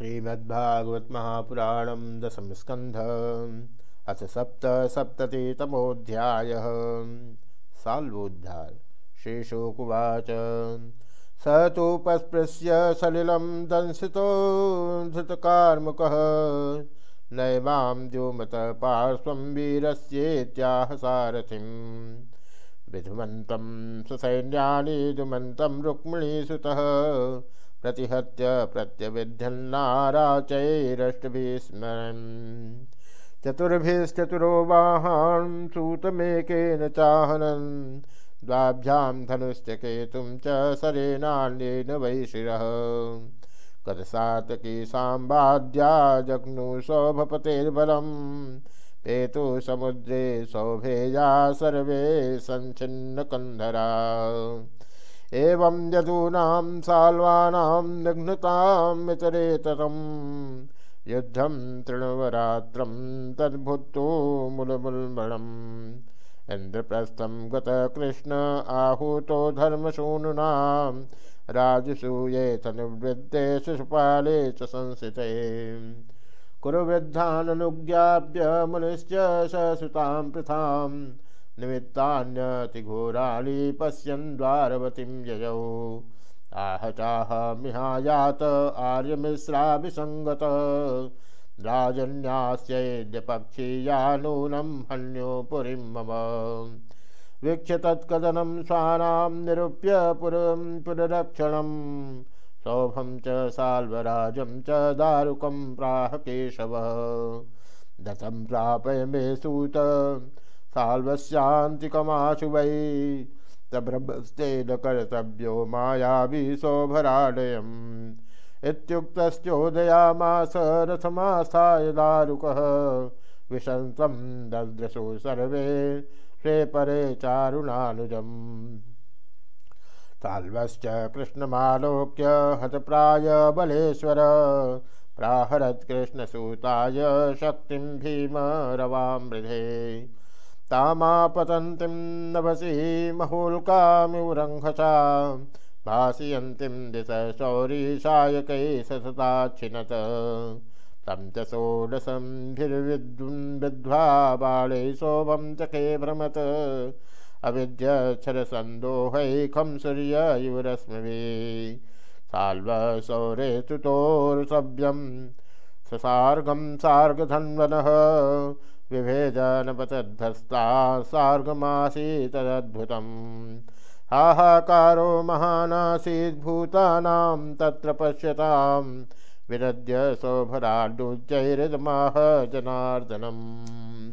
श्रीमद्भागवत महापुराण दशम स्कंध अथ सप्त सप्ततितमोध्याय साल्वोद्धार। शेषोकुवाच। स तोपस्पृश्य सलिलं दंसितो धृतकार्मुकः। नैवां द्योमत पार्श्वं वीरस्येत्याह सारथिं विधुमन्तं ससैन्यानि दुमन्तं रुक्मिणीसुतः। प्रतिहत्य प्रत्यविध्यन्नाराचैरष्टभिस्मरन्। चतुर्भिश्चतुरो वाहान् सूतमेकेन चाहनन्। द्वाभ्यां धनुश्च केतुं च सरेनान्येन वै शिरः कदसातकी साम्बाद्या जग्नु सौभपतेर्बलं पेतु समुद्रे सौभेया सर्वे सञ्छिन्नकन्धरा एवं यदूनां साल्वानां निघ्नतामितरेतरं युद्धं तृणवरात्रं तद्भुत्तो मुलमुल्मणम् इन्द्रप्रस्थं गतकृष्ण आहूतो धर्मसूनुनां राजसूयेथ निवृत्ते शिशुपाले च संस्थिते। कुरुवृद्धाननुज्ञाप्य मुनिश्च ससुतां पृथाम् निमित्तान्यतिघोराणि पश्यन् द्वारवतीं ययौ। आह चाह मिहायात आर्यमिश्राभिसङ्गत। राजन्यास्यैद्यपक्षीया नूनं हन्यो पुरीं मम। वीक्ष्य तत्कदनं स्वानां निरूप्य पुरं पुनरक्षणं। सौभं च साल्वराजं च दारुकं प्राह केशवः। दतं प्रापय मे सूत। साल्वस्यान्तिकमाशु वै तब्रह्मस्तेन कर्तव्यो मायावी शोभराडयम् इत्युक्तश्चोदयामास रथमास्थाय दारुकः। विशंसं दद्रशो सर्वे श्रे परे चारुणानुजम्। साल्वश्च कृष्णमालोक्य हतप्राय बलेश्वर। प्राहरत्कृष्णसूताय शक्तिं भीम रवामृधे तामापतन्तीं नभसि महोल्कामिवरङ्घसा, भासयन्तीं दिश शौरीशायकै सतताच्छिनत। तं च षोडशंभिर्विद्वा बालै शोभं चखे भ्रमत। अविद्यक्षरसन्दोहैखं सूर्य युवरश्मिभिः साल्वसौरे स्तुतोर्सव्यं ससार्गं सार्गधन्वनः। विभेदनपतद्धस्ता सार्गमासीतदद्भुतम् हाहाकारो महानासीद्भूतानां तत्र पश्यतां विरद्य सौभराडुज्जैरदमाह जनार्दनम्।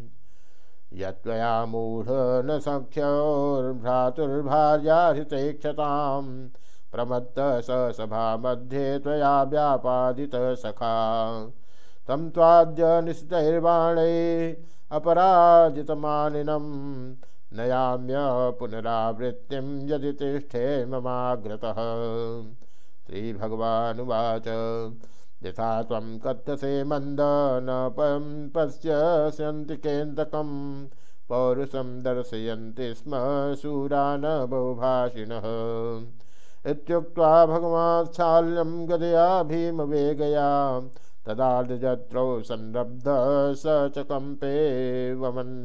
यत्त्वया मूढ न सख्योर्भ्रातुर्भार्याहितैक्षतां प्रमत्त स सभामध्ये त्वया व्यापादितः सखा। तं त्वाद्य निश्चितैर्वाणै अपराजितमानिनं नयाम्य पुनरावृत्तिं यदि तिष्ठे ममाग्रतः। श्रीभगवानुवाच। यथा त्वं कथ्यसे मन्द न पं पश्यस्यन्तिकेन्दकं पौरुषं दर्शयन्ति स्म शूरा न बहुभाषिणः। इत्युक्त्वा भगवात्साल्यं गदया भीमवेगया तदा निजत्रौ संरब्ध स च कम्पे वमन्